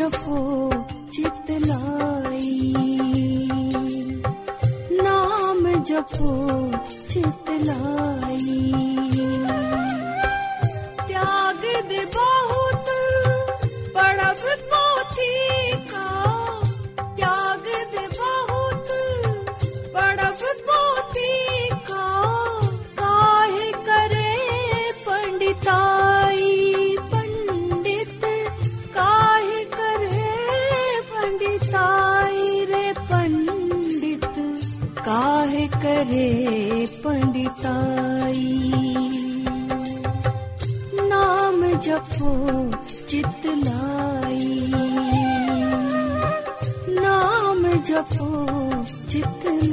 जपो चितलाई। नाम जपो चितलाई। त्याग दे बहुत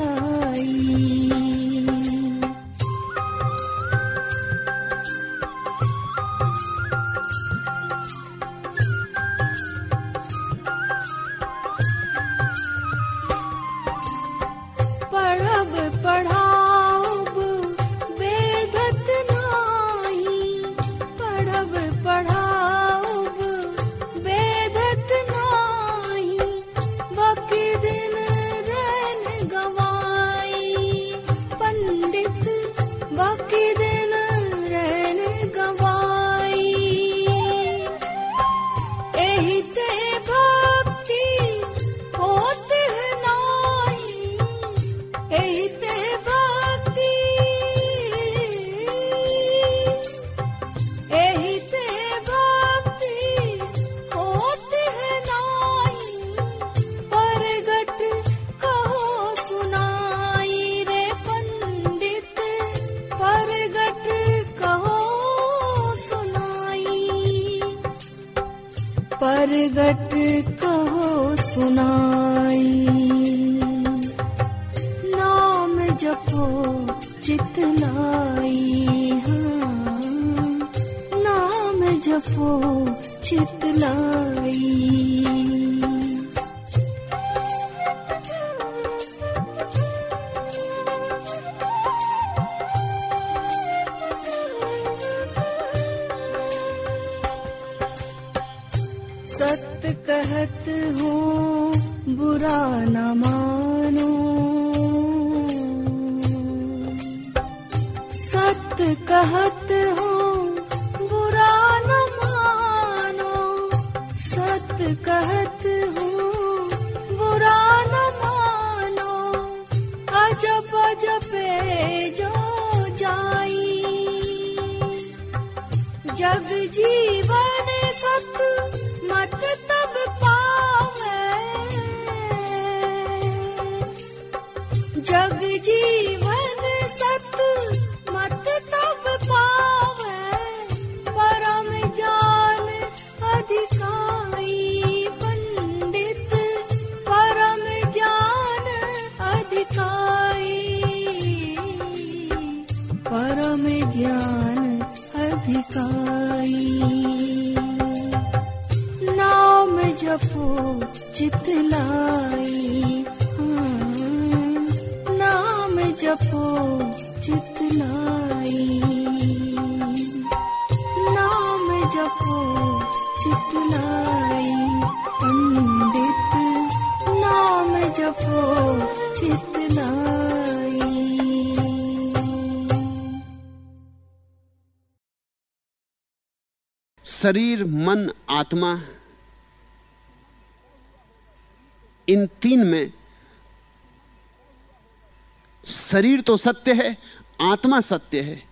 चितलाई परगट कहो सुनाई। नाम जपो चितलाई हाँ नाम जपो चितलाई बुरा न मानो। सत्य कहत हो, बुरा न मानो। सत्य कहत हो, बुरा न मानो। अजब अजबे जो जाई, जग जीवन जग शरीर मन आत्मा इन तीन में शरीर तो सत्य है आत्मा सत्य है।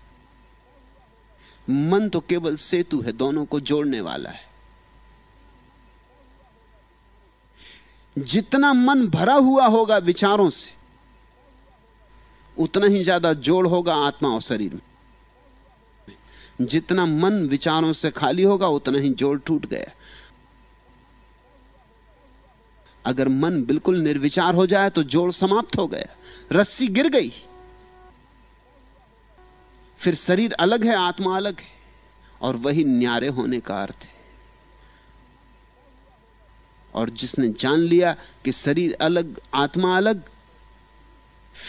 मन तो केवल सेतु है, दोनों को जोड़ने वाला है। जितना मन भरा हुआ होगा विचारों से, उतना ही ज़्यादा जोड़ होगा आत्मा और शरीर में। जितना मन विचारों से खाली होगा, उतना ही जोड़ टूट गया। अगर मन बिल्कुल निर्विचार हो जाए तो जोड़ समाप्त हो गया। रस्सी गिर गई। फिर शरीर अलग है, आत्मा अलग है, और वही न्यारे होने का अर्थ है। और जिसने जान लिया कि शरीर अलग, आत्मा अलग,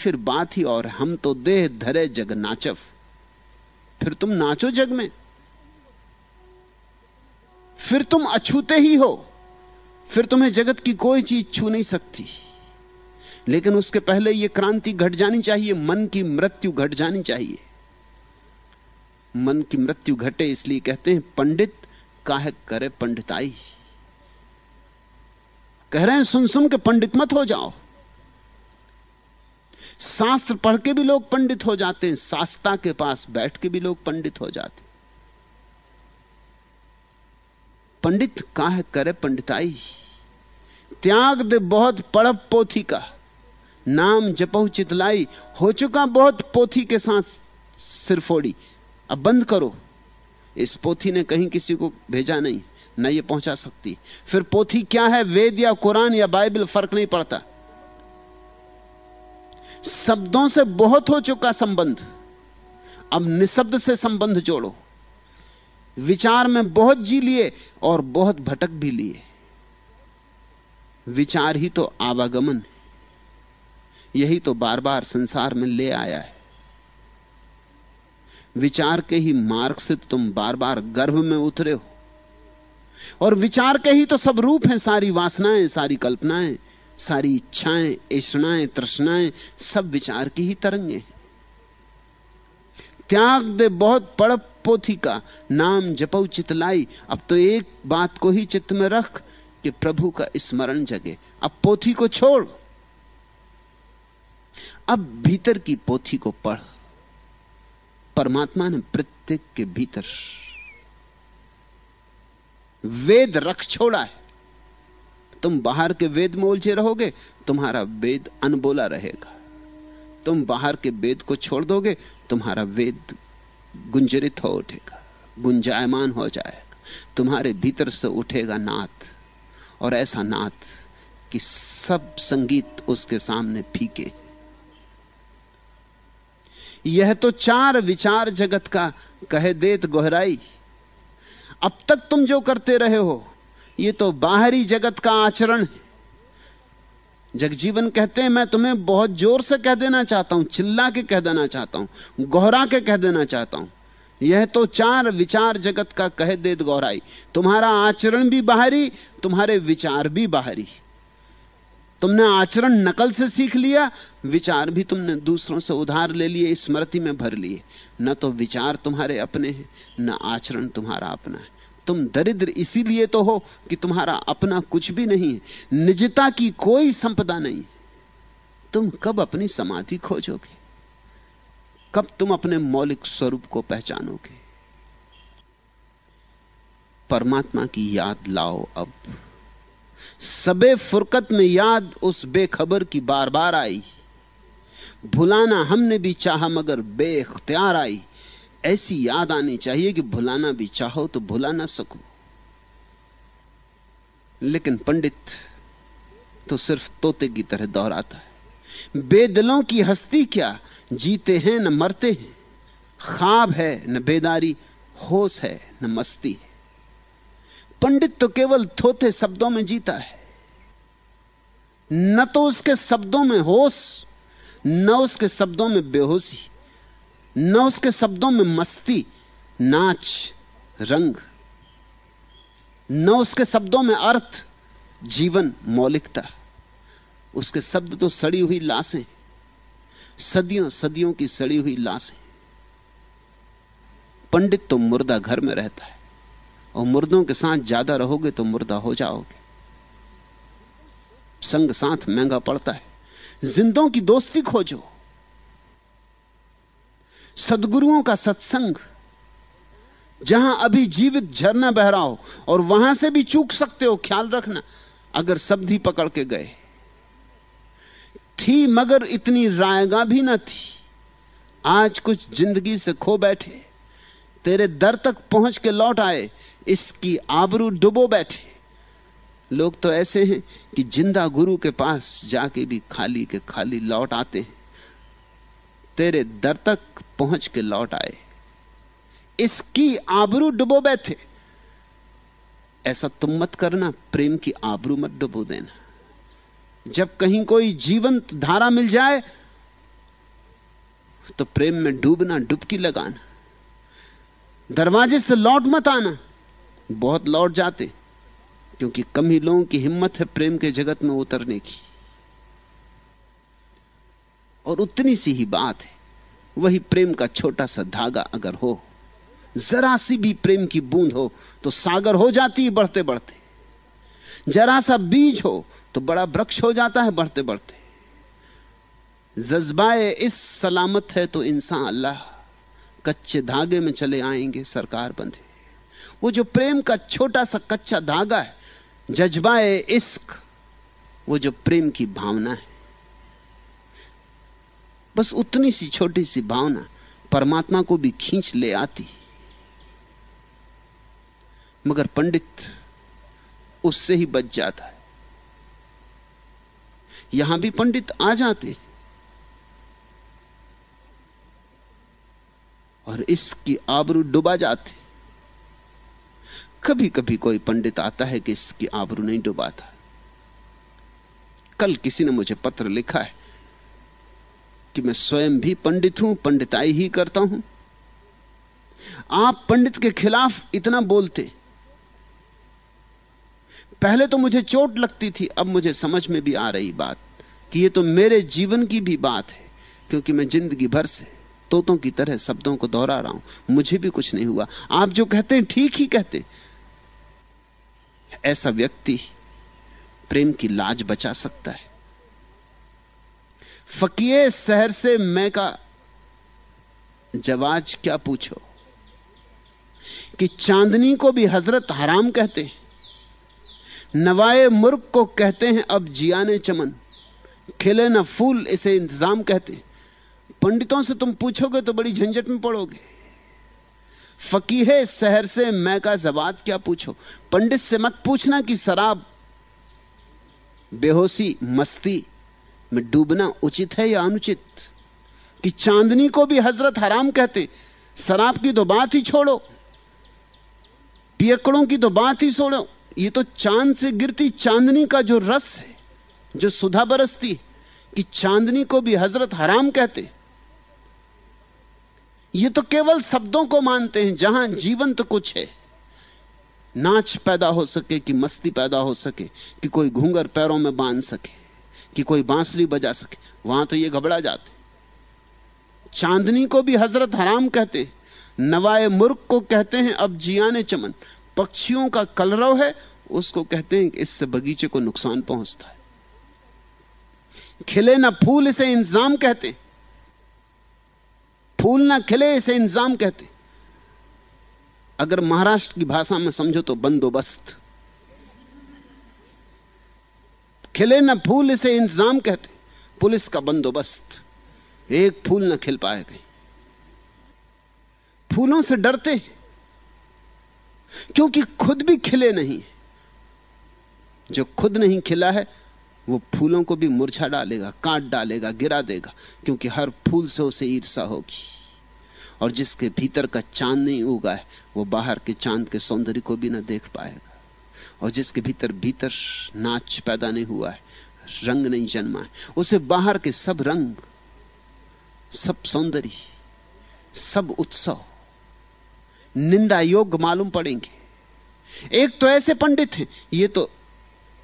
फिर बात ही और, हम तो देह धरे जग नाचव। फिर तुम नाचो जग में। फिर तुम अछूते ही हो। फिर तुम्हें जगत की कोई चीज़ छू नहीं सकती। लेकिन उसके पहले यह क्रांति घट जानी चाहिए, मन की मृत्यु घट जानी चाहिए। मन की मृत्यु घटे इसलिए कहते हैं, पंडित काहे करे पंडिताई? कह रहे हैं, सुन सुन के पंडित मत हो जाओ। शास्त्र पढ़ के भी लोग पंडित हो जाते हैं, शास्ता के पास बैठ के भी लोग पंडित हो जाते पंडित काहे करे पंडिताई? त्याग दे बहुत पड़प पोथी का, नाम जपहु चितलाई, हो चुका बहुत पोथी के साथ सिरफोड़ी अब बंद करो। इस पोथी ने कहीं किसी को भेजा नहीं, न ये पहुँचा सकती। फिर पोथी क्या है? वेद या कुरान या बाइबल, फ़र्क नहीं पड़ता। शब्दों से बहुत हो चुका संबंध। अब निशब्द से संबंध जोड़ो। विचार में बहुत जी लिए और बहुत भटक भी लिए। विचार ही तो आवागमन यही तो बार बार संसार में ले आया है। विचार के ही मार्ग से तुम बार बार गर्भ में उतरे हो। और विचार के ही तो सब रूप हैं, सारी वासनाएँ, सारी कल्पनाएँ, सारी इच्छाएँ, ऐषणाएँ, तृष्णाएँ, सब विचार की ही तरंगे हैं। त्याग दे बहुत पड़ पोथी का, नाम जपऊ चितलाई अब तो एक बात को ही चित्त में रख कि प्रभु का स्मरण जगे। अब पोथी को छोड़। अब भीतर की पोथी को पढ़। परमात्मा ने प्रत्येक के भीतर वेद रख छोड़ा है। तुम बाहर के वेद में उलझे रहोगे, तुम्हारा वेद अनबोला रहेगा। तुम बाहर के वेद को छोड़ दोगे, तुम्हारा वेद गुंजरित हो उठेगा, गुंजायमान हो जाएगा। तुम्हारे भीतर से उठेगा नाथ और ऐसा नाथ कि सब संगीत उसके सामने फीके। यह तो चार विचार जगत का कहे देत गोहराई। अब तक तुम जो करते रहे हो यह तो बाहरी जगत का आचरण है। जगजीवन कहते हैं, मैं तुम्हें बहुत ज़ोर से कह देना चाहता हूँ, चिल्ला के कह देना चाहता हूँ, गोहरा के कह देना चाहता हूँ। यह तो चार विचार जगत का कह देत गौराई तुम्हारा आचरण भी बाहरी, तुम्हारे विचार भी बाहरी। तुमने आचरण नकल से सीख लिया, विचार भी तुमने दूसरों से उधार ले लिए, स्मृति में भर लिए। न तो विचार तुम्हारे अपने हैं, न आचरण तुम्हारा अपना है। तुम दरिद्र इसीलिए तो हो कि तुम्हारा अपना कुछ भी नहीं है। निजता की कोई संपदा नहीं तुम कब अपनी समाधि खोजोगे? कब तुम अपने मौलिक स्वरूप को पहचानोगे? परमात्मा की याद लाओ अब। सबे फुरकत में याद उस बेखबर की बार बार आई। भुलाना हमने भी चाहा, मगर बेख्तियार आई। ऐसी याद आनी चाहिए कि भुलाना भी चाहो तो भुला ना सको। लेकिन पंडित तो सिर्फ़ तोते की तरह दोहराता है। बेदलों की हस्ती क्या? जीते हैं न मरते हैं। ख्वाब है न बेदारी, होश है न मस्ती है। पंडित तो केवल थोथे शब्दों में जीता है। न तो उसके शब्दों में होश, न उसके शब्दों में बेहोशी, न उसके शब्दों में मस्ती, नाच, रंग, न उसके शब्दों में अर्थ, जीवन मौलिकता। उसके शब्द तो सड़ी हुई लाशें, सदियों सदियों की सड़ी हुई लाशें। पंडित तो मुर्दा घर में रहता है। और मुर्दों के साथ ज़्यादा रहोगे तो मुर्दा हो जाओगे। संग साथ महँगा पड़ता है। जिंदों की दोस्ती खोजो। सदगुरुओं का सत्संग। जहाँ अभी जीवित झरना बह रहा हो, और वहाँ से भी चूक सकते हो, ख्याल रखना, अगर सब्धी पकड़ के गए। थी मगर इतनी रायगा भी ना थी। आज कुछ ज़िंदगी से खो बैठे। तेरे दर तक पहुँच के लौट आए। इसकी आबरू डुबो बैठे। लोग तो ऐसे हैं कि ज़िंदा गुरु के पास जाके भी खाली के खाली लौट आते हैं। तेरे दर तक पहुँच के लौट आए। इसकी आबरू डुबो बैठे। ऐसा तुम मत करना, प्रेम की आबरू मत डुबो देना। जब कहीं कोई जीवंत धारा मिल जाए तो प्रेम में डूबना, डुबकी लगाना। दरवाजे से लौट मत आना। बहुत लौट जाते, क्योंकि कम ही लोगों की हिम्मत है प्रेम के जगत में उतरने की। और उतनी सी ही बात है, वही प्रेम का छोटा सा धागा अगर हो, जरा सी भी प्रेम की बूंद हो तो सागर हो जाती है बढ़ते बढ़ते जरा सा बीज हो तो बड़ा वृक्ष हो जाता है बढ़ते बढ़ते जज्बाए इस सलामत है तो इंसान अल्लाह कच्चे धागे में चले आएँगे सरकार बंधे। वो जो प्रेम का छोटा सा कच्चा धागा है, जज्बाए इश्क, वो जो प्रेम की भावना है। बस उतनी सी छोटी सी भावना परमात्मा को भी खींच ले आती। मगर पंडित उससे ही बच जाता है। यहाँ भी पंडित आ जाते और इसकी आबरू डुबा जाते कभी कभी कोई पंडित आता है कि इसकी आबरू नहीं डुबाता। कल किसी ने मुझे पत्र लिखा है कि मैं स्वयं भी पंडित हूँ, पंडिताई ही करता हूँ। आप पंडित के खिलाफ इतना बोलते। पहले तो मुझे चोट लगती थी, अब मुझे समझ में भी आ रही बात कि यह तो मेरे जीवन की भी बात है, क्योंकि मैं ज़िंदगी भर से तोतों की तरह शब्दों को दोहरा रहा हूँ। मुझे भी कुछ नहीं हुआ। आप जो कहते हैं, ठीक ही कहते ऐसा व्यक्ति प्रेम की लाज बचा सकता है। फकीर शहर से मैं का जवाज क्या पूछो? कि चांदनी को भी हज़रत हराम कहते हैं, नवाए मुर्ग को कहते हैं, अब जियाने चमन, खिले न फूल इसे इंतज़ाम कहते पंडितों से तुम पूछोगे तो बड़ी झंझट में पड़ोगे। फकीहे शहर से मैं का जवाब क्या पूछो? पंडित से मत पूछना कि शराब बेहोशी, मस्ती में डूबना उचित है या अनुचित? कि चांदनी को भी हज़रत हराम कहते, शराब की तो बात ही छोड़ो पियकड़ों की तो बात ही छोड़ो ये तो चाँद से गिरती चांदनी का जो रस है, जो सुधा बरसती कि चांदनी को भी हज़रत हराम कहते ये तो केवल शब्दों को मानते हैं, जहाँ जीवंत तो कुछ है। नाच पैदा हो सके, कि मस्ती पैदा हो सके, कि कोई घूंगर पैरों में बाँध सके, कि कोई बांसुरी बजा सके, वहाँ तो ये घबरा जाते। चांदनी को भी हज़रत हराम कहते नवाए मुर्ख को कहते हैं, अब जियाने चमन। पक्षियों का कलरव है, उसको कहते हैं कि इससे बगीचे को नुकसान पहुँचता है। खिले ना फूल इसे इंतज़ाम कहते फूल ना खिले इसे इंतज़ाम कहते। अगर महाराष्ट्र की भाषा में समझो तो बंदोबस्त। खिले ना फूल इसे इंतज़ाम कहते, पुलिस का बंदोबस्त। एक फूल ना खिल पाए गए फूलों से डरते क्योंकि खुद भी खिले नहीं जो खुद नहीं खिला है वो फूलों को भी मुरझा डालेगा, काट डालेगा, गिरा देगा, क्योंकि हर फूल से उसे ईर्षा होगी। और जिसके भीतर का चाँद नहीं उगा है, वो बाहर के चाँद के सौंदर्य को भी ना देख पाएगा। और जिसके भीतर भीतर नाच पैदा नहीं हुआ है, रंग नहीं जन्मा है, उसे बाहर के सब रंग, सब सौंदर्य, सब उत्सव, निंदा योग्य मालूम पड़ेंगे। एक तो ऐसे पंडित हैं, ये तो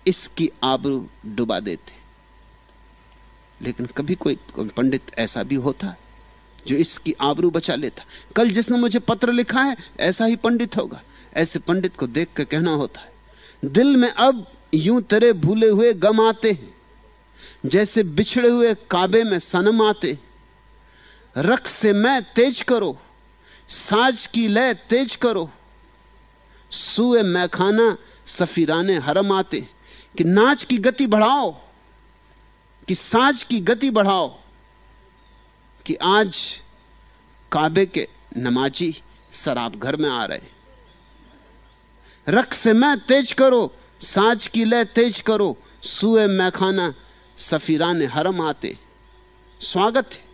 इसकी आबरू डुबा देते। लेकिन कभी कोई पंडित ऐसा भी होता जो इसकी आबरू बचा लेता। कल जिसने मुझे पत्र लिखा है, ऐसा ही पंडित होगा। ऐसे पंडित को देख कर कहना होता है, दिल में अब यूँ तेरे भूले हुए गम आते हैं, जैसे बिछड़े हुए काबे में सनम आते रख से मैं तेज करो, साज की लय तेज करो, सुए मैखाना सफीराने हरम आते कि नाच की गति बढ़ाओ, कि साज की गति बढ़ाओ, कि आज काबे के नमाजी शराब घर में आ रहे रख से मैं तेज करो, साज की लय तेज करो, सुए मैखाना सफीरान हरम आते। स्वागत है।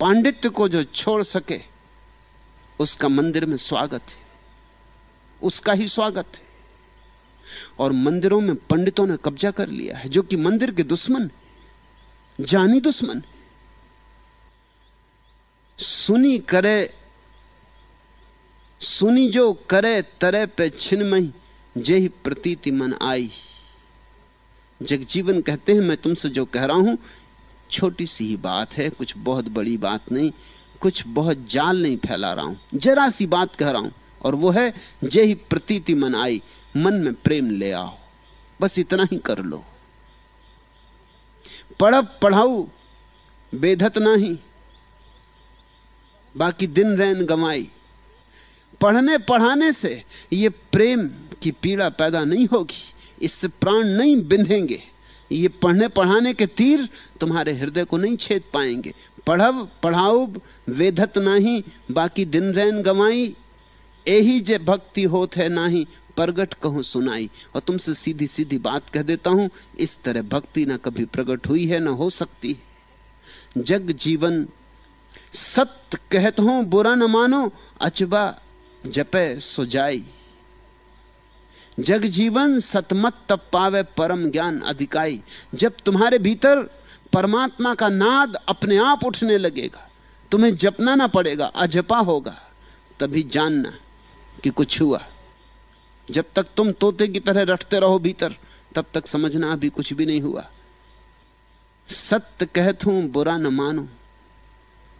पांडित्य को जो छोड़ सके, उसका मंदिर में स्वागत है। उसका ही स्वागत है। और मंदिरों में पंडितों ने कब्जा कर लिया है, जो कि मंदिर के दुश्मन, जानी दुश्मन। सुनी करे, सुनी जो करे, तरे पे छिनमई जे ही प्रतीति मन आई। जगजीवन कहते हैं, मैं तुमसे जो कह रहा हूँ, छोटी सी ही बात है, कुछ बहुत बड़ी बात नहीं, कुछ बहुत जाल नहीं फैला रहा हूँ। जरा सी बात कह रहा हूँ, और वो है जे ही प्रतीति मन आई। मन में प्रेम ले आओ। बस इतना ही कर लो। पढ़ब, पढ़ाऊ बेधत नहीं। बाकी दिन रैन गमाई पढ़ने, पढ़ाने से ये प्रेम की पीड़ा पैदा नहीं होगी। इससे प्राण नहीं बिंधेंगे। ये पढ़ने, पढ़ाने के तीर तुम्हारे हृदय को नहीं छेद पाएँगे। पढ़ब, पढ़ाऊ वेधत नहीं। बाकी दिन रैन गमाई यही जे भक्ति होत है नाही प्रगट कहूँ सुनाई। और तुमसे सीधी सीधी बात कह देता हूँ, इस तरह भक्ति ना कभी प्रकट हुई है, ना हो सकती है। जग जीवन सत्य कहत हो, बुरा न मानो, अचबा जपे सुजाई जग जीवन सतमत तब पावे परम ज्ञान अधिकाई। जब तुम्हारे भीतर परमात्मा का नाद अपने आप उठने लगेगा, तुम्हें जपना ना पड़ेगा, अजपा होगा, तभी जानना कि कुछ हुआ। जब तक तुम तोते की तरह रटते रहो भीतर, तब तक समझना अभी कुछ भी नहीं हुआ। सत्य कहत हूँ, बुरा न मानो।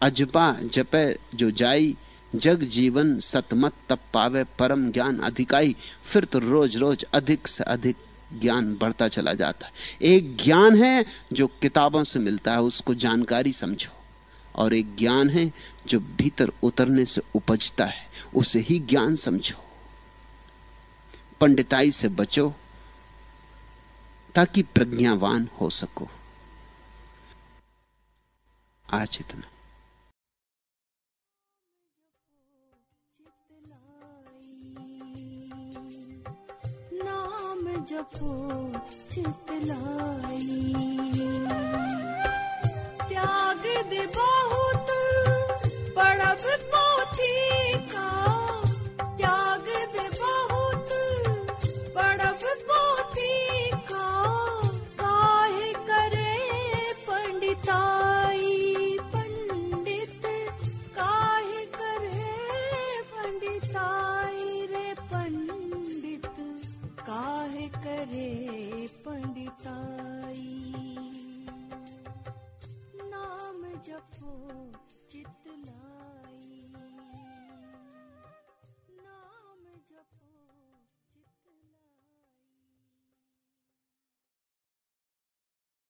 अजपा जपे जो जाई, जग जीवन सतमत तब पावे, परम ज्ञान अधिकाई। फिर तो रोज रोज अधिक से अधिक ज्ञान बढ़ता चला जाता है। एक ज्ञान है जो किताबों से मिलता है, उसको जानकारी समझो। और एक ज्ञान है जो भीतर उतरने से उपजता है, उसे ही ज्ञान समझो। पंडिताई से बचो ताकि प्रज्ञावान हो सको। आज इतना। नाम जपो, चितलाई। त्याग दे बहुत पड़ब पो